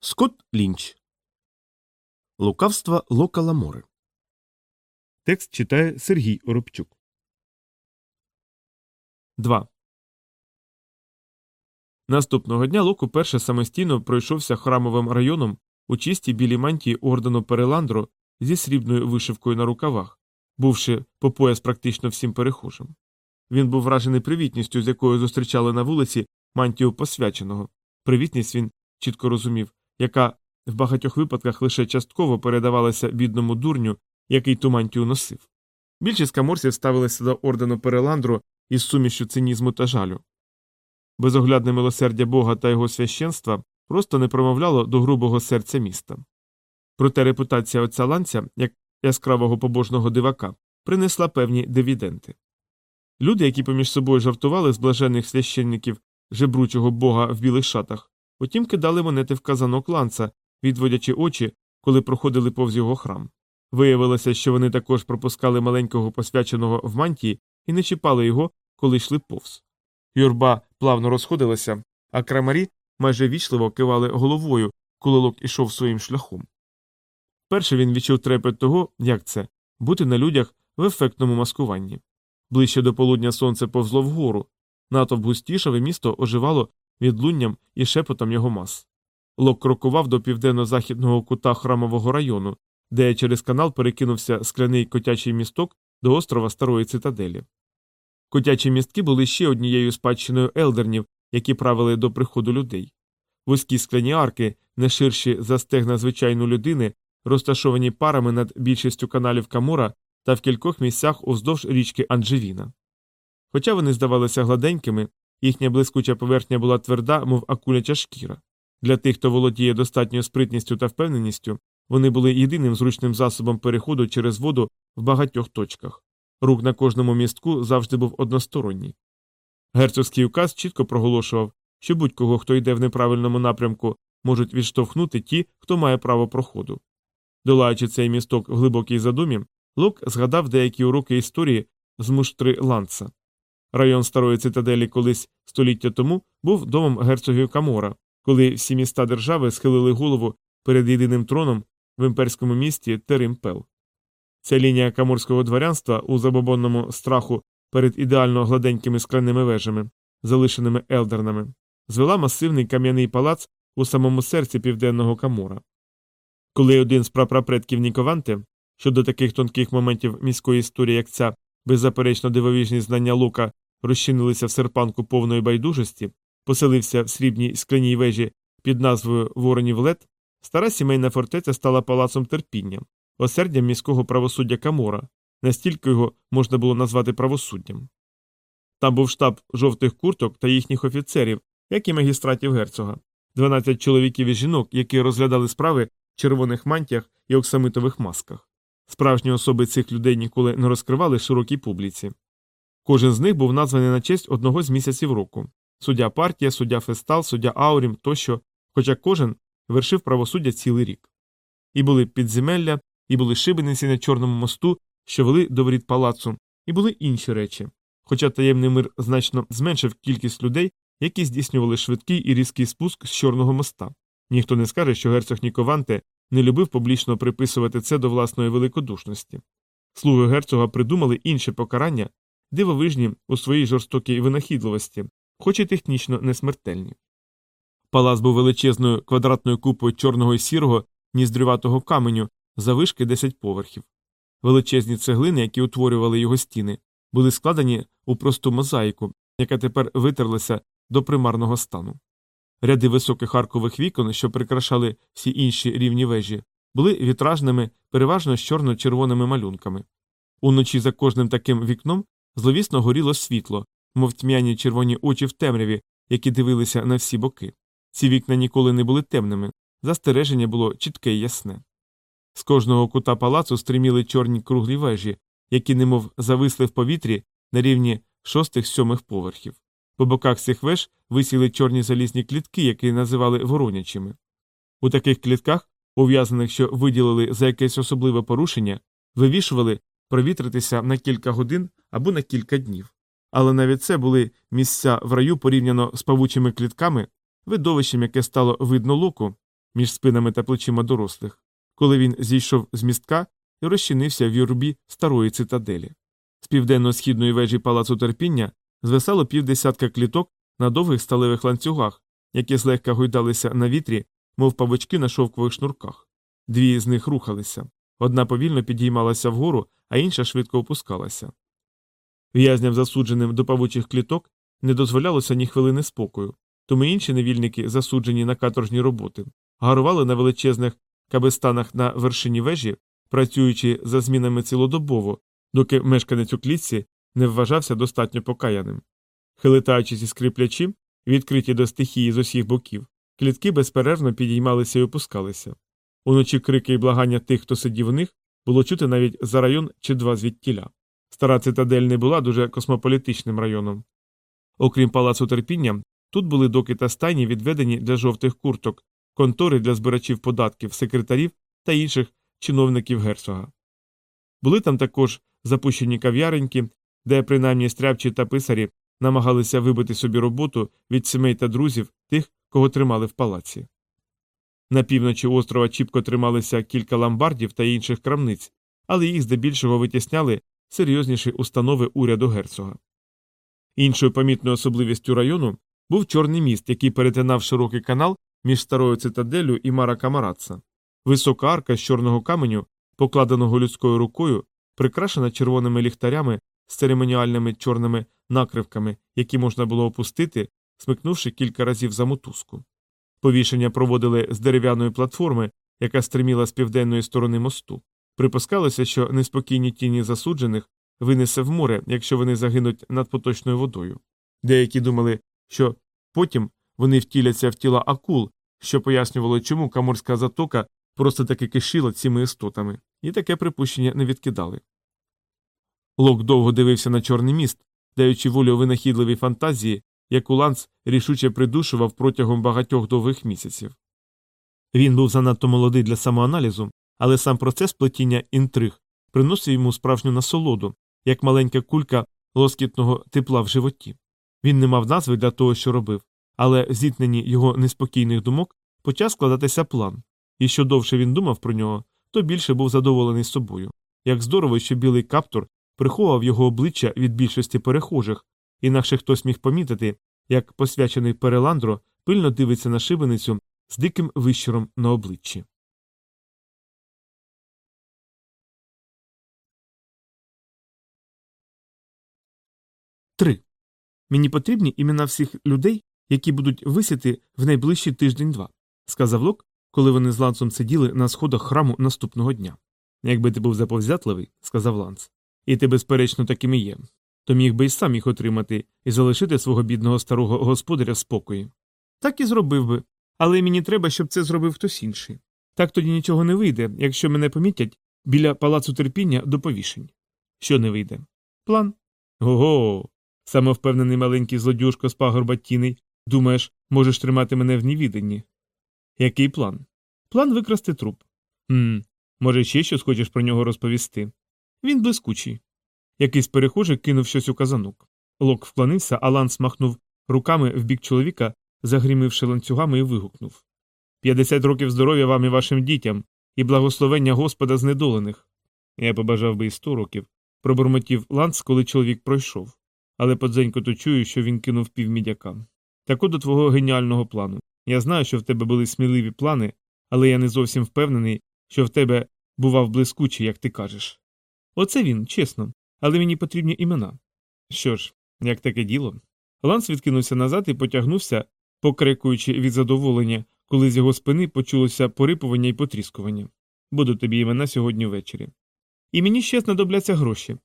Скотт Лінч. Лукавство Лока Ламори. Текст читає Сергій Оробчук. 2. Наступного дня Лок уперше самостійно пройшовся храмовим районом у чистій білій мантії ордену Переландро зі срібною вишивкою на рукавах, бувши по пояс практично всім перехожим. Він був вражений привітністю, з якою зустрічали на вулиці мантію посвяченого. Привітність він чітко розумів, яка в багатьох випадках лише частково передавалася бідному дурню, який ту мантію носив. Більшість каморців ставилися до ордену Переландру із сумішю цинізму та жалю. Безоглядне милосердя Бога та його священства просто не промовляло до грубого серця міста. Проте репутація отця ланця, як яскравого побожного дивака, принесла певні дивіденти. Люди, які поміж собою жартували з блаженних священників жебручого бога в білих шатах, утім кидали монети в казанок ланца, відводячи очі, коли проходили повз його храм. Виявилося, що вони також пропускали маленького посвяченого в мантії і не чіпали його, коли йшли повз. Юрба плавно розходилася, а крамарі майже вічливо кивали головою, коли лок ішов своїм шляхом. Перше він відчув трепет того, як це бути на людях в ефектному маскуванні. Ближче до полудня сонце повзло вгору, натовп густішав і місто оживало відлунням і шепотом його мас. Лок крокував до південно-західного кута храмового району, де через канал перекинувся скляний котячий місток до острова Старої Цитаделі. Котячі містки були ще однією спадщиною елдернів, які правили до приходу людей. Вузькі скляні арки, не ширші за стегна звичайної людини, розташовані парами над більшістю каналів Камура та в кількох місцях уздовж річки Анджевіна. Хоча вони здавалися гладенькими, їхня блискуча поверхня була тверда, мов акуляча шкіра. Для тих, хто володіє достатньою спритністю та впевненістю, вони були єдиним зручним засобом переходу через воду в багатьох точках. Рух на кожному містку завжди був односторонній. Герцогський указ чітко проголошував, що будь-кого, хто йде в неправильному напрямку, можуть відштовхнути ті, хто має право проходу. Долаючи цей місток в глибокій задумі, Лок згадав деякі уроки історії з муштри Ланца. Район старої цитаделі колись століття тому був домом герцогів Камора, коли всі міста держави схилили голову перед єдиним троном в імперському місті Теримпел. Ця лінія каморського дворянства у забобонному страху перед ідеально гладенькими скляними вежами, залишеними елдернами, звела масивний кам'яний палац у самому серці південного Камора. Коли один з прапрапредків Нікованти, щодо таких тонких моментів міської історії, як ця беззаперечно дивовижні знання лука розчинилися в серпанку повної байдужості, поселився в срібній скляній вежі під назвою Воронів Лет, стара сімейна фортеця стала палацом терпіння, осердям міського правосуддя Камора, настільки його можна було назвати правосуддям. Там був штаб жовтих курток та їхніх офіцерів, як і магістратів герцога, 12 чоловіків і жінок, які розглядали справи в червоних мантіях і оксамитових масках. Справжні особи цих людей ніколи не розкривали широкій публіці. Кожен з них був названий на честь одного з місяців року суддя партія, суддя фестал, суддя Аурім тощо, хоча кожен вершив правосуддя цілий рік. І були підземелля, і були шибениці на Чорному мосту, що вели до воріт палацу, і були інші речі. Хоча таємний мир значно зменшив кількість людей, які здійснювали швидкий і різкий спуск з Чорного моста. Ніхто не скаже, що герцог Нікованте не любив публічно приписувати це до власної великодушності. Слуги герцога придумали інше покарання, дивовижні у своїй жорстокій винахідливості, хоч і технічно несмертельні. Палац був величезною квадратною купою чорного і сірого, ніздрюватого каменю завишки 10 поверхів. Величезні цеглини, які утворювали його стіни, були складені у просту мозаїку, яка тепер витерлася до примарного стану. Ряди високих аркових вікон, що прикрашали всі інші рівні вежі, були вітражними, переважно з чорно-червоними малюнками. Уночі за кожним таким вікном зловісно горіло світло, мов тьмяні червоні очі в темряві, які дивилися на всі боки. Ці вікна ніколи не були темними, застереження було чітке і ясне. З кожного кута палацу стриміли чорні круглі вежі, які немов зависли в повітрі на рівні шостих сьомих поверхів. По боках цих веж висіли чорні залізні клітки, які називали воронячими. У таких клітках, ув'язаних, що виділили за якесь особливе порушення, вивішували провітритися на кілька годин або на кілька днів. Але навіть це були місця в раю порівняно з павучими клітками, видовищем, яке стало видно луку, між спинами та плечима дорослих, коли він зійшов з містка і розчинився в юрбі старої цитаделі. З південно-східної вежі палацу терпіння звисало півдесятка кліток на довгих сталевих ланцюгах, які злегка гойдалися на вітрі, мов павички на шовкових шнурках. Дві з них рухалися. Одна повільно підіймалася вгору, а інша швидко опускалася. В'язням, засудженим до павучих кліток, не дозволялося ні хвилини спокою, тому інші невільники, засуджені на каторжні роботи, гарували на величезних кабестанах на вершині вежі, працюючи за змінами цілодобово, доки мешканець у клітці не вважався достатньо покаяним. Хилитаючись і скриплячи, відкриті до стихії з усіх боків, клітки безперервно підіймалися і опускалися. Уночі крики і благання тих, хто сидів у них, було чути навіть за район чи два звідтіля. Стара цитадель не була дуже космополітичним районом. Окрім палацу терпіння, тут були доки та стайні, відведені для жовтих курток, контори для збирачів податків, секретарів та інших чиновників герцога. Були там також запущені кав'яреньки, де принаймні стряпчі та писарі намагалися вибити собі роботу від сімей та друзів тих, кого тримали в палаці. На півночі острова чіпко трималися кілька ломбардів та інших крамниць, але їх здебільшого витісняли серйозніші установи уряду герцога. Іншою помітною особливістю району був чорний міст, який перетинав широкий канал між старою цитаделлю і Мара Камараца. Висока арка з чорного каменю, покладеного людською рукою, прикрашена червоними ліхтарями з церемоніальними чорними накривками, які можна було опустити, смикнувши кілька разів за мотузку. Повішення проводили з дерев'яної платформи, яка стриміла з південної сторони мосту. Припускалося, що неспокійні тіні засуджених винесе в море, якщо вони загинуть над поточною водою. Деякі думали, що потім вони втіляться в тіла акул, що пояснювало, чому каморська затока просто таки кишіла цими істотами, і таке припущення не відкидали. Лок довго дивився на чорний міст, даючи волю винахідливій фантазії, яку Ланс рішуче придушував протягом багатьох довгих місяців. Він був занадто молодий для самоаналізу, але сам процес плетіння інтриг приносив йому справжню насолоду, як маленька кулька лоскітного тепла в животі. Він не мав назви для того, що робив, але в зіткненні його неспокійних думок почав складатися план, і що довше він думав про нього, то більше був задоволений собою. Як здорово, що білий каптур приховував його обличчя від більшості перехожих, інакше хтось міг помітити, як посвячений Переландро пильно дивиться на шибеницю з диким вищуром на обличчі. Три. Мені потрібні імена всіх людей, які будуть висіти в найближчий тиждень-два, сказав Лок, коли вони з ланцом сиділи на сходах храму наступного дня. Якби ти був заповзятливий, сказав Ланц, і ти, безперечно, таким і є, то міг би й сам їх отримати і залишити свого бідного старого господаря в спокої. Так і зробив би, але мені треба, щоб це зробив хтось інший. Так тоді нічого не вийде, якщо мене помітять біля палацу терпіння до повішень. Що не вийде? План. Ого. Самовпевнений маленький злодюшко з пагорба тіней. Думаєш, можеш тримати мене в невіданні? Який план? План викрасти труп. Хм, може, ще щось хочеш про нього розповісти? Він блискучий. Якийсь перехожий кинув щось у казанок. Лок вклонився, а Ланс махнув руками в бік чоловіка, загрімивши ланцюгами, і вигукнув П'ятдесят років здоров'я вам і вашим дітям, і благословення Господа знедолених. Я побажав би і сто років, пробурмотів Ланс, коли чоловік пройшов, але подзенько то чую, що він кинув півмідяка. Так от до твого геніального плану. Я знаю, що в тебе були сміливі плани, але я не зовсім впевнений, що в тебе бував блискучий, як ти кажеш. Оце він, чесно, але мені потрібні імена. Що ж, як таке діло? Ланс відкинувся назад і потягнувся, покрикуючи від задоволення, коли з його спини почулося порипування і потріскування. Буду тобі імена сьогодні ввечері. І мені ще знадобляться гроші.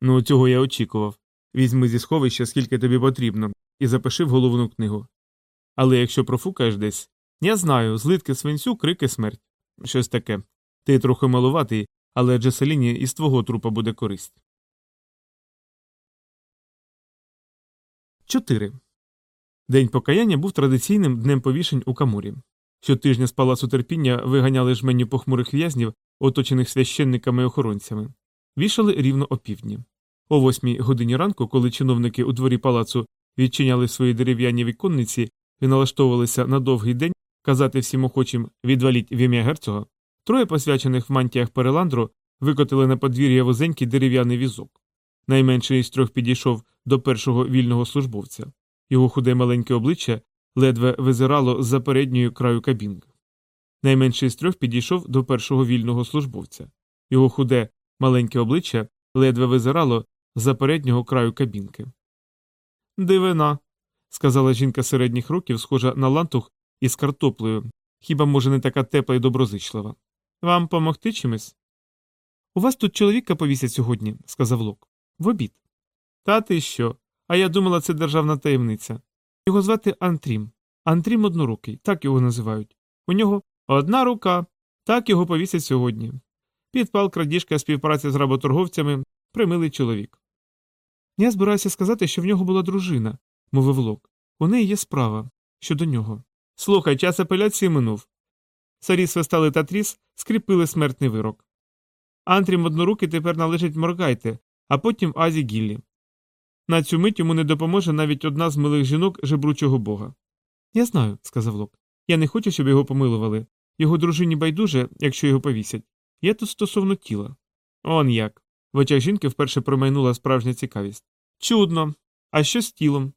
Ну, цього я очікував. Візьми зі сховища, скільки тобі потрібно, і запиши в головну книгу. Але якщо профукаєш десь, я знаю, злитки свинцю, крики смерть. Щось таке. Ти трохи малуватий, але Джеселіні із твого трупа буде користь. 4. День покаяння був традиційним днем повішень у Камурі. Щотижня з палацу терпіння виганяли жменю похмурих в'язнів, оточених священниками і охоронцями. Вішали рівно опівдні. О восьмій годині ранку, коли чиновники у дворі палацу відчиняли свої дерев'яні віконниці і налаштовувалися на довгий день, казати всім охочим відваліть в ім'я герцога, троє посвячених в мантіях переландру викотили на подвір'я вузенький дерев'яний візок. Найменший із трьох підійшов до першого вільного службовця. Його худе маленьке обличчя ледве визирало з за передньої краю кабінки. Найменший з трьох підійшов до першого вільного службовця. Його худе маленьке обличчя ледве визирало з за переднього краю кабінки. Дивина, сказала жінка середніх років, схожа на лантух із картоплею, хіба може не така тепла і доброзичлива. Вам помогти чимось? У вас тут чоловіка повісять сьогодні, сказав Лок. В обід. Та ти що? А я думала, це державна таємниця. Його звати Антрім. Антрім однорукий, так його називають. У нього одна рука, так його повісять сьогодні. Підпал, крадіжка, співпраця з работорговцями, примилий чоловік. Я збираюся сказати, що в нього була дружина, мовив Лок. У неї є справа щодо нього. Слухай, час апеляції минув. Сарі свистали та тріс, скріпили смертний вирок. Антрім однорукий тепер належить Моргайте, а потім Азі Гіллі. На цю мить йому не допоможе навіть одна з милих жінок жебручого бога. Я знаю, сказав Лок. Я не хочу, щоб його помилували. Його дружині байдуже, якщо його повісять. Я тут стосовно тіла. Он як. В очах жінки вперше промайнула справжня цікавість. Чудно. А що з тілом?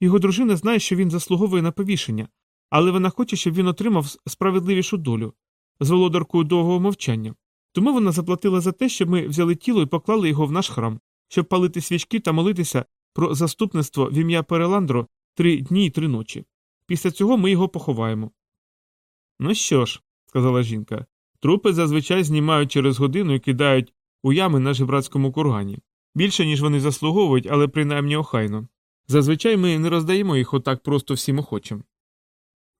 Його дружина знає, що він заслуговує на повішення, але вона хоче, щоб він отримав справедливішу долю з володаркою довгого мовчання. Тому вона заплатила за те, щоб ми взяли тіло і поклали його в наш храм, щоб палити свічки та молитися про заступництво в ім'я Переландро три дні і три ночі. Після цього ми його поховаємо. Ну що ж, сказала жінка, трупи зазвичай знімають через годину і кидають у ями на жебрацькому кургані. Більше, ніж вони заслуговують, але принаймні охайно. Зазвичай ми не роздаємо їх отак просто всім охочим.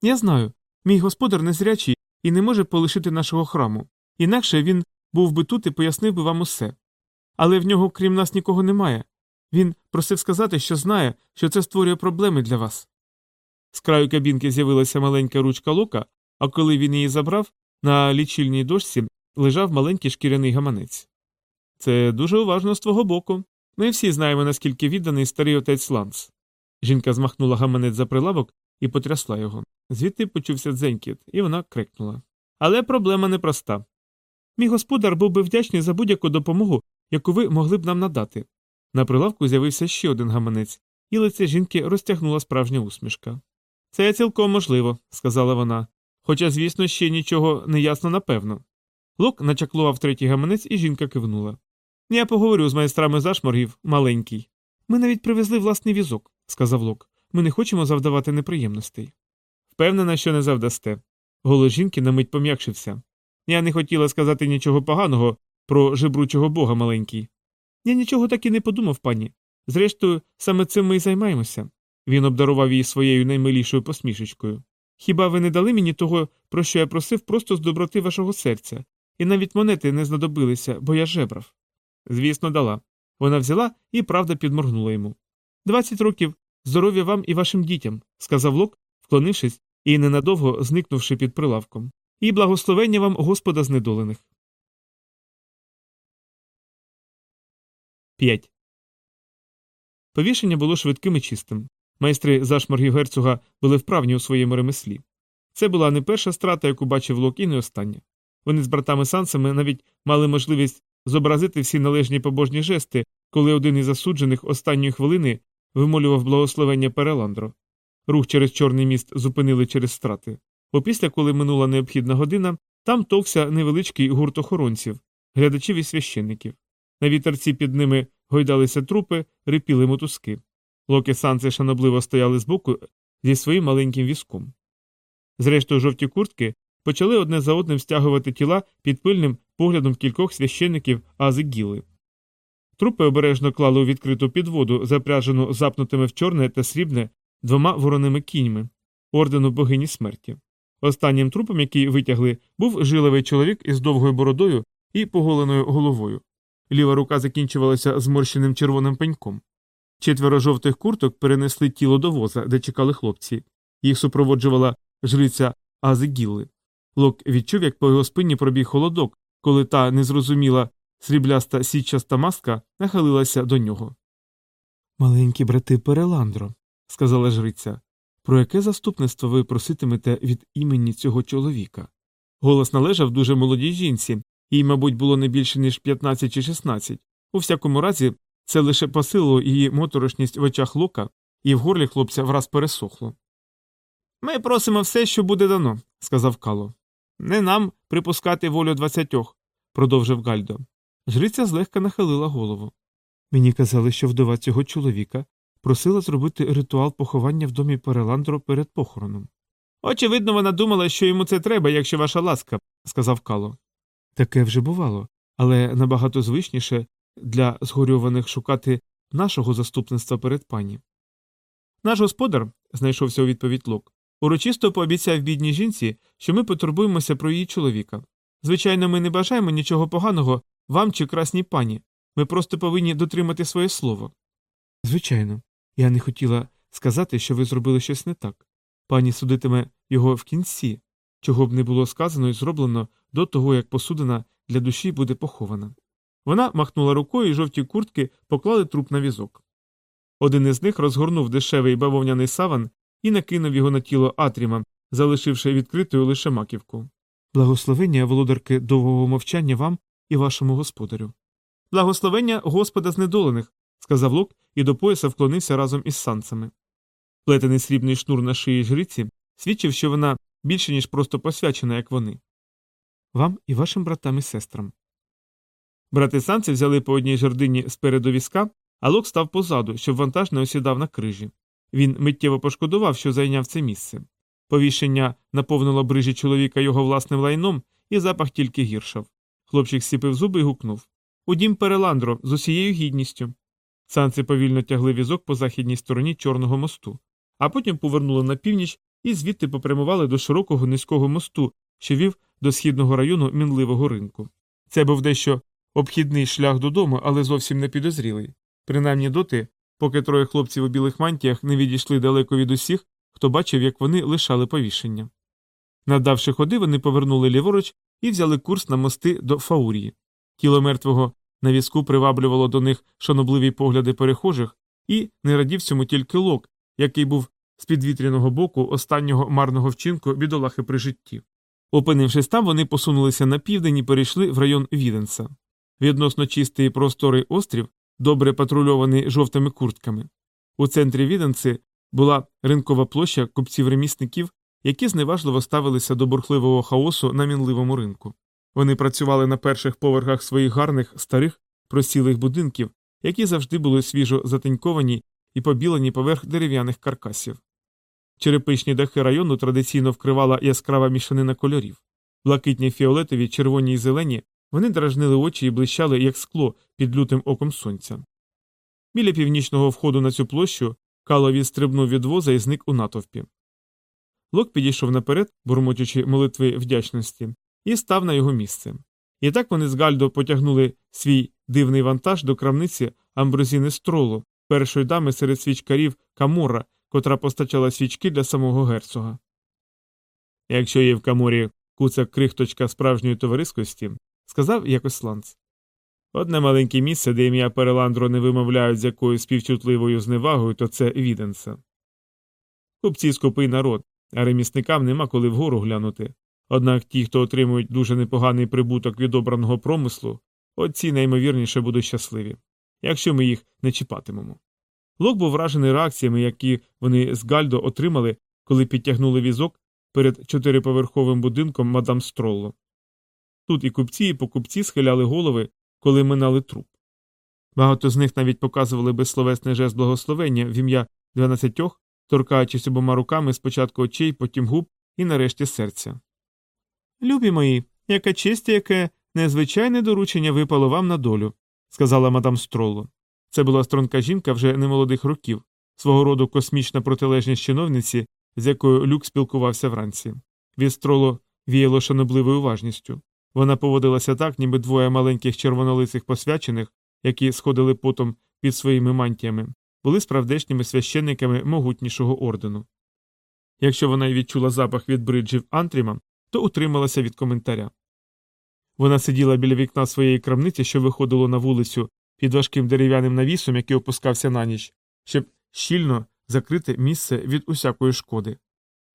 Я знаю, мій господар незрячий і не може полишити нашого храму, інакше він був би тут і пояснив би вам усе. Але в нього, крім нас, нікого немає. Він просив сказати, що знає, що це створює проблеми для вас. З краю кабінки з'явилася маленька ручка лока, а коли він її забрав, на лічильній дошці лежав маленький шкіряний гаманець. Це дуже уважно з твого боку. Ми всі знаємо, наскільки відданий старий отець Ланс. Жінка змахнула гаманець за прилавок і потрясла його. Звідти почувся дзенькіт, і вона крикнула. Але проблема непроста. Мій господар був би вдячний за будь-яку допомогу, яку ви могли б нам надати. На прилавку з'явився ще один гаманець, і лице жінки розтягнула справжня усмішка. Це цілком можливо, сказала вона. Хоча, звісно, ще нічого не ясно напевно. Лок начаклував третій гаманець, і жінка кивнула. Я поговорю з майстрами зашморгів маленький. Ми навіть привезли власний візок, сказав Лок. Ми не хочемо завдавати неприємностей. Впевнена, що не завдасте. Голос жінки на мить пом'якшився. Я не хотіла сказати нічого поганого про жебручого бога маленький. Я нічого так і не подумав, пані. Зрештою, саме цим ми й займаємося. Він обдарував її своєю наймилішою посмішечкою. Хіба ви не дали мені того, про що я просив просто з доброти вашого серця, і навіть монети не знадобилися, бо я жебрав. Звісно, дала. Вона взяла і правда підморгнула йому. Двадцять років здоров'я вам і вашим дітям, сказав Лок, вклонившись і ненадовго зникнувши під прилавком. І благословення вам Господа знедолених. 5. Повішення було швидким і чистим. Майстри зашморгів герцога були вправні у своєму ремеслі. Це була не перша страта, яку бачив Лок, і не остання. Вони з братами Сансами навіть мали можливість зобразити всі належні побожні жести, коли один із засуджених останньої хвилини вимолював благословення Переландро. Рух через Чорний міст зупинили через страти. Опісля, коли минула необхідна година, там товкся невеличкий гурт охоронців, глядачів і священників. На вітерці під ними гойдалися трупи, рипіли мотузки. Локи санци шанобливо стояли збоку зі своїм маленьким візком. Зрештою, жовті куртки почали одне за одним стягувати тіла під пильним поглядом кількох священників Ази Гіли. Трупи обережно клали у відкриту підводу, запряжену запнутими в чорне та срібне двома вороними кіньми ордену богині смерті. Останнім трупом, який витягли, був жиловий чоловік із довгою бородою і поголеною головою. Ліва рука закінчувалася зморщеним червоним пеньком. Четверо жовтих курток перенесли тіло до воза, де чекали хлопці. Їх супроводжувала жриця Ази Гілли. Лок відчув, як по його спині пробіг холодок, коли та незрозуміла срібляста сітчаста маска нахилилася до нього. Маленькі брати Переландро, сказала жриця. Про яке заступництво ви проситимете від імені цього чоловіка? Голос належав дуже молодій жінці, їй, мабуть, було не більше ніж 15 чи 16. У всякому разі, це лише посилило її моторошність в очах лока, і в горлі хлопця враз пересохло. Ми просимо все, що буде дано, сказав Кало. Не нам припускати волю двадцятьох, продовжив Гальдо. Жриця злегка нахилила голову. Мені казали, що вдова цього чоловіка просила зробити ритуал поховання в домі Переландро перед похороном. Очевидно, вона думала, що йому це треба, якщо ваша ласка, сказав Кало. Таке вже бувало, але набагато звичніше для згорюваних шукати нашого заступництва перед пані. Наш господар, знайшовся у відповідь Лок, урочисто пообіцяв бідній жінці, що ми потурбуємося про її чоловіка. Звичайно, ми не бажаємо нічого поганого вам чи красній пані. Ми просто повинні дотримати своє слово. Звичайно, я не хотіла сказати, що ви зробили щось не так. Пані судитиме його в кінці, чого б не було сказано і зроблено до того, як посудина для душі буде похована. Вона махнула рукою і жовті куртки поклали труп на візок. Один із них розгорнув дешевий бавовняний саван і накинув його на тіло Атріма, залишивши відкритою лише маківку. Благословення володарки довгого мовчання вам і вашому господарю. Благословення Господа знедолених, сказав Лук і до пояса вклонився разом із санцями. Плетений срібний шнур на шиї жриці свідчив, що вона більше, ніж просто посвячена, як вони. Вам і вашим братам і сестрам. Брати санці взяли по одній жердині спереду візка, а Лок став позаду, щоб вантаж не осідав на крижі. Він миттєво пошкодував, що зайняв це місце. Повішення наповнило брижі чоловіка його власним лайном, і запах тільки гіршав. Хлопчик сіпив зуби і гукнув У дім Переландро з усією гідністю. Санці повільно тягли візок по західній стороні Чорного мосту, а потім повернули на північ і звідти попрямували до широкого низького мосту, що вів до східного району мінливого ринку. Це був дещо обхідний шлях додому, але зовсім не підозрілий, принаймні доти, поки троє хлопців у білих мантіях не відійшли далеко від усіх, хто бачив, як вони лишали повішення. Надавши ходи, вони повернули ліворуч і взяли курс на мости до Фаурії. Тіло мертвого на візку приваблювало до них шанобливі погляди перехожих, і не радів цьому тільки лок, який був з підвітряного боку останнього марного вчинку бідолахи при житті. Опинившись там, вони посунулися на південь і перейшли в район Віденса. Відносно чистий просторий острів, добре патрульований жовтими куртками. У центрі Віденси була ринкова площа купців ремісників, які зневажливо ставилися до бурхливого хаосу на мінливому ринку. Вони працювали на перших поверхах своїх гарних, старих, просілих будинків, які завжди були свіжо затеньковані і побілені поверх дерев'яних каркасів. Черепичні дахи району традиційно вкривала яскрава мішанина кольорів. Блакитні фіолетові, червоні й зелені, вони дражнили очі і блищали, як скло під лютим оком сонця. Біля північного входу на цю площу Кало відстрибнув від воза і зник у натовпі. Лок підійшов наперед, бурмотячи молитви вдячності, і став на його місце. І так вони з Гальдо потягнули свій дивний вантаж до крамниці Амброзіни Стролу, першої дами серед свічкарів Камора, котра постачала свічки для самого герцога. Якщо є в каморі куца крихточка справжньої товариськості, сказав якось Ланц. Одне маленьке місце, де ім'я Переландро не вимовляють з якоюсь співчутливою зневагою, то це Віденса. Купці скупий народ, а ремісникам нема коли вгору глянути. Однак ті, хто отримують дуже непоганий прибуток від обраного промислу, оці наймовірніше будуть щасливі, якщо ми їх не чіпатимемо. Лок був вражений реакціями, які вони з Гальдо отримали, коли підтягнули візок перед чотириповерховим будинком мадам Стролло. Тут і купці, і покупці схиляли голови, коли минали труп. Багато з них навіть показували безсловесний жест благословення в ім'я дванадцятьох, торкаючись обома руками спочатку очей, потім губ і нарешті серця. Любі мої, яка честь, яке незвичайне доручення випало вам на долю, сказала мадам Стролло. Це була струнка жінка вже немолодих років, свого роду космічна протилежність чиновниці, з якою люк спілкувався вранці. Від Строло віяло шанобливою уважністю. Вона поводилася так, ніби двоє маленьких червонолицих посвячених, які сходили потом під своїми мантіями, були справдешніми священниками могутнішого ордену. Якщо вона й відчула запах від бриджів Антріма, то утрималася від коментаря. Вона сиділа біля вікна своєї крамниці, що виходило на вулицю під важким дерев'яним навісом, який опускався на ніч, щоб щільно закрите місце від усякої шкоди.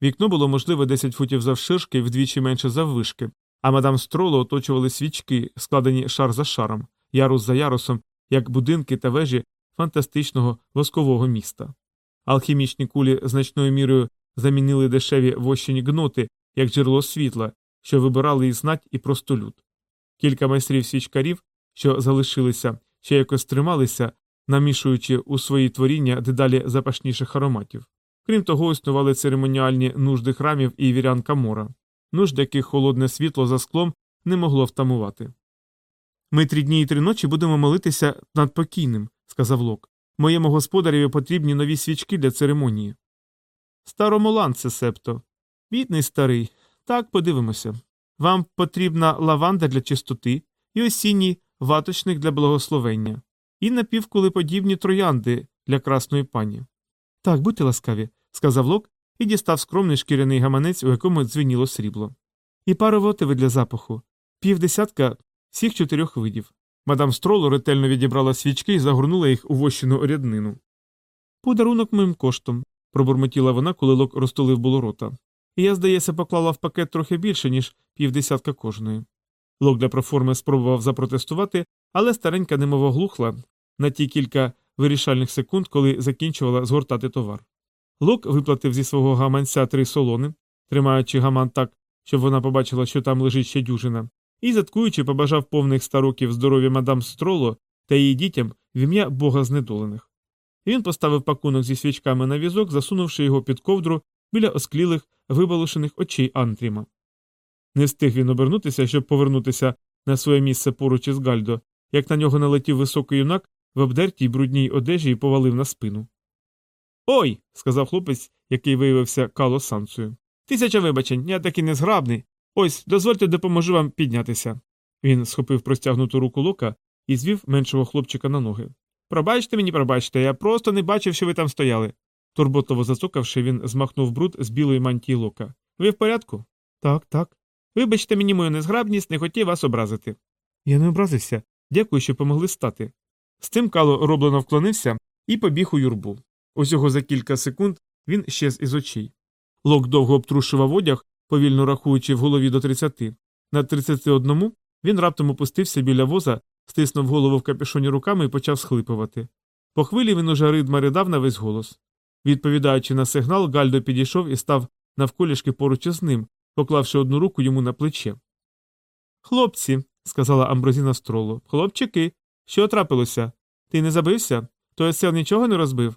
Вікно було, можливо, 10 футів завширшки, вдвічі менше заввишки, а мадам Строло оточували свічки, складені шар за шаром, ярус за ярусом, як будинки та вежі фантастичного воскового міста. Алхімічні кулі значною мірою замінили дешеві вощені гноти, як джерело світла, що вибирали і знать, і простолюд. Кілька майстрів свічкарів, що залишилися, ще якось трималися, намішуючи у свої творіння дедалі запашніших ароматів. Крім того, існували церемоніальні нужди храмів і вірян Камора, нужд, яких холодне світло за склом не могло втамувати. Ми три дні і три ночі будемо молитися над покійним, сказав Лок. Моєму господареві потрібні нові свічки для церемонії. Старому ланце, септо. Бідний старий. Так, подивимося. Вам потрібна лаванда для чистоти і осінній ваточник для благословення, і напівкулеподібні троянди для красної пані. Так, будьте ласкаві, сказав Лок і дістав скромний шкіряний гаманець, у якому дзвеніло срібло. І пару вотиви для запаху, півдесятка всіх чотирьох видів. Мадам Строло ретельно відібрала свічки і загорнула їх у вощену ряднину. Подарунок моїм коштом, пробурмотіла вона, коли лок розтулив було рота. І я, здається, поклала в пакет трохи більше, ніж півдесятка кожної. Лок для проформи спробував запротестувати, але старенька немов оглухла на ті кілька вирішальних секунд, коли закінчувала згортати товар. Лок виплатив зі свого гаманця три солони, тримаючи гаман так, щоб вона побачила, що там лежить ще дюжина, і, заткуючи, побажав повних ста років здоров'я мадам Строло та її дітям в ім'я бога знедолених. Він поставив пакунок зі свічками на візок, засунувши його під ковдру біля осклілих, вибалушених очей Антріма. Не встиг він обернутися, щоб повернутися на своє місце поруч із Гальдо, як на нього налетів високий юнак в обдертій брудній одежі і повалив на спину. Ой. сказав хлопець, який виявився кало санцею. Тисяча вибачень, я такий незграбний. Ось, дозвольте допоможу вам піднятися. Він схопив простягнуту руку лока і звів меншого хлопчика на ноги. Пробачте мені, пробачте, я просто не бачив, що ви там стояли. Турботово зацокавши, він змахнув бруд з білої мантії лока. Ви в порядку? Так, так. Вибачте мені мою незграбність, не хотів вас образити. Я не образився. Дякую, що помогли стати. З цим Кало роблено вклонився і побіг у юрбу. Усього за кілька секунд він щез із очей. Лок довго обтрушував одяг, повільно рахуючи в голові до 30. На 31 він раптом опустився біля воза, стиснув голову в капюшоні руками і почав схлипувати. По хвилі він уже ридма ридав на весь голос. Відповідаючи на сигнал, Гальдо підійшов і став навколішки поруч із ним, поклавши одну руку йому на плече. Хлопці, сказала Амброзіна стролу, хлопчики, що трапилося? Ти не забився? Той осел нічого не розбив?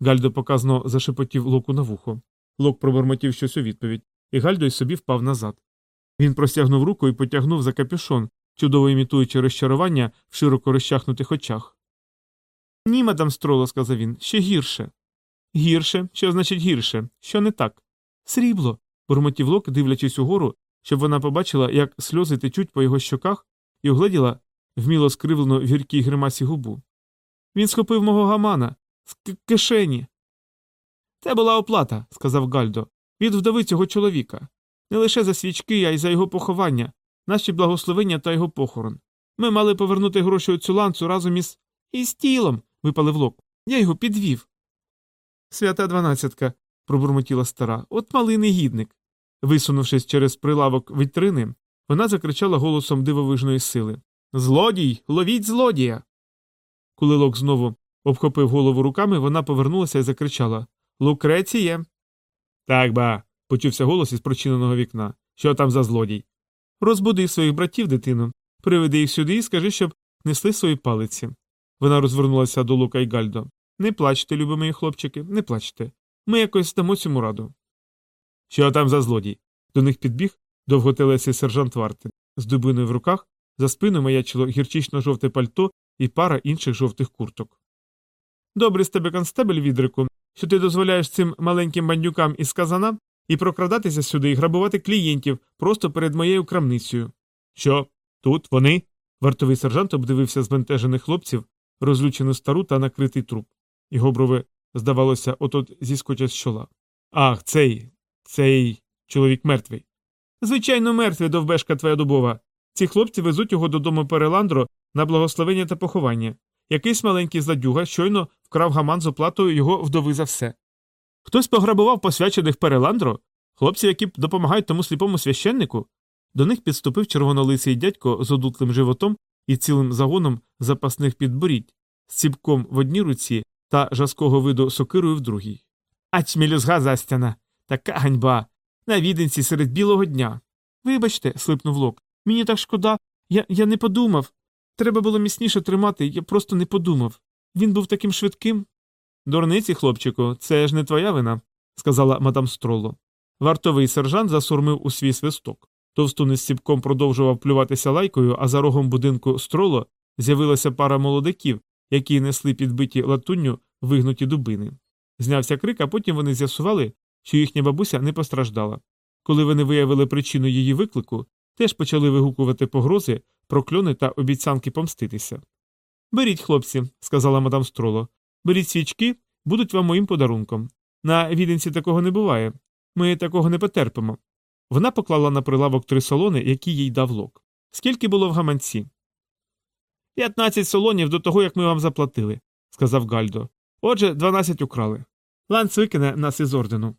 Гальдо показно зашепотів локу на вухо. Лок пробормотів щось у відповідь, і Гальдо й собі впав назад. Він простягнув руку і потягнув за капюшон, чудово імітуючи розчарування в широко розчахнутих очах. Ні, мадам Строло, сказав він, ще гірше. Гірше? Що значить гірше? Що не так? Срібло. бурмотів лок, дивлячись угору, щоб вона побачила, як сльози течуть по його щоках, і огледіла вміло скривлену в гіркій гримасі губу. Він схопив мого гамана з кишені. Це була оплата, сказав Гальдо, від вдови цього чоловіка. Не лише за свічки, а й за його поховання, наші благословення та його похорон. Ми мали повернути гроші цю ланцу разом із. із тілом, випалив лок. Я його підвів. Свята дванадцятка, пробурмотіла стара, от малий негідник. Висунувшись через прилавок вітрини, вона закричала голосом дивовижної сили Злодій, ловіть злодія. Коли лок знову обхопив голову руками, вона повернулася і закричала Лукреціє. Так ба. почувся голос із прочиненого вікна. Що там за злодій? Розбуди своїх братів, дитину, приведи їх сюди і скажи, щоб несли свої палиці. Вона розвернулася до Лука і Гальдо. Не плачте, любі мої хлопчики, не плачте. Ми якось дамо цьому раду. Що там за злодій? До них підбіг довготелесий сержант Варти. З дубиною в руках за спиною маячило гірчично жовте пальто і пара інших жовтих курток. Добрий з тебе констебель, відрику, що ти дозволяєш цим маленьким бандюкам із казана і прокрадатися сюди і грабувати клієнтів просто перед моєю крамницею. Що? Тут вони? Вартовий сержант обдивився збентежених хлопців, розлючену стару та накритий труп. Його брови, здавалося, отот зіскочать з чола. Ах, цей. цей чоловік мертвий. Звичайно, мертвий, довбешка твоя дубова. Ці хлопці везуть його додому Переландро на благословення та поховання. Якийсь маленький зладюга щойно вкрав гаман з оплатою його вдови за все. Хтось пограбував посвячених переландро, хлопців, які допомагають тому сліпому священнику. До них підступив червонолисий дядько з одутлим животом і цілим загоном запасних підборідь, з ціпком в одній руці та жаского виду сокирою в другій. Ач мілюзга застяна, така ганьба. На віденці серед білого дня. Вибачте, слипнув лок. Мені так шкода. Я, я не подумав. Треба було міцніше тримати, я просто не подумав. Він був таким швидким. Дурниці, хлопчику, це ж не твоя вина, сказала мадам Стролло. Вартовий сержант засурмив у свій свисток. Товстун із сіпком продовжував плюватися лайкою, а за рогом будинку Строло з'явилася пара молодиків, які несли підбиті латунню вигнуті дубини. Знявся крик, а потім вони з'ясували, що їхня бабуся не постраждала. Коли вони виявили причину її виклику, теж почали вигукувати погрози, прокльони та обіцянки помститися. Беріть, хлопці, сказала мадам Строло. Беріть свічки, будуть вам моїм подарунком. На віденці такого не буває. Ми такого не потерпимо. Вона поклала на прилавок три солони, які їй дав лок. Скільки було в гаманці? П'ятнадцять солонів до того, як ми вам заплатили, сказав Гальдо. Отже, дванадцять украли. Ланц викине нас із ордену.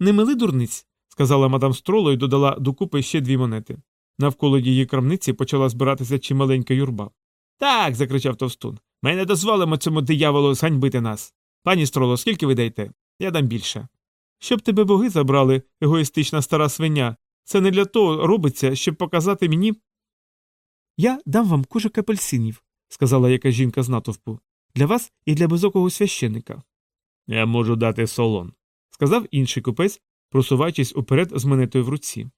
Не мили дурниць, сказала мадам Строло і додала докупи ще дві монети. Навколо її крамниці почала збиратися чималенька юрба. Так. закричав товстун. Ми не дозволимо цьому дияволу зганьбити нас. Пані Строло, скільки ви даєте? Я дам більше. Щоб тебе боги забрали, егоїстична стара свиня. Це не для того робиться, щоб показати мені. Я дам вам кожик апельсинів, сказала якась жінка з натовпу. Для вас і для безокого священика. Я можу дати солон, сказав інший купець, просуваючись уперед з монетою в руці.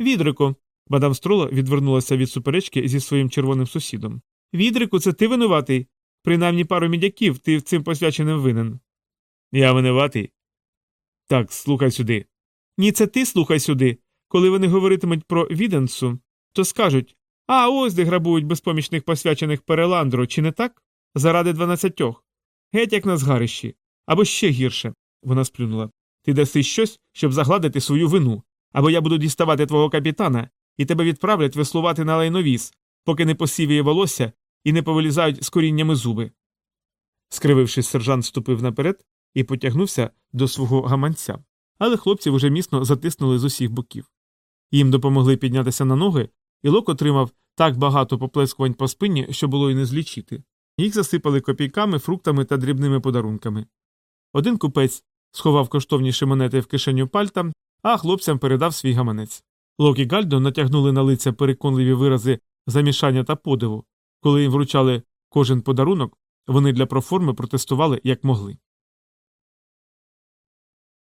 Відрико. Мадам Строла відвернулася від суперечки зі своїм червоним сусідом. Відрику, це ти винуватий. Принаймні пару мідяків ти цим посвяченим винен. Я винуватий. Так, слухай сюди. Ні, це ти слухай сюди. Коли вони говоритимуть про віденцу, то скажуть а ось де грабують безпомічних посвячених переландру, чи не так? Заради дванадцятьох. Геть як на згарищі. Або ще гірше. Вона сплюнула. Ти даси щось, щоб загладити свою вину, або я буду діставати твого капітана, і тебе відправлять веслувати на лайновіз, поки не посівіє волосся і не повилізають з коріннями зуби. Скривившись, сержант ступив наперед і потягнувся до свого гаманця, але хлопців уже міцно затиснули з усіх боків. Їм допомогли піднятися на ноги, і лок отримав так багато поплескувань по спині, що було й не злічити. Їх засипали копійками, фруктами та дрібними подарунками. Один купець сховав коштовніші монети в кишеню пальта, а хлопцям передав свій гаманець. Лок і Гальдо натягнули на лиця переконливі вирази замішання та подиву. Коли їм вручали кожен подарунок, вони для проформи протестували як могли.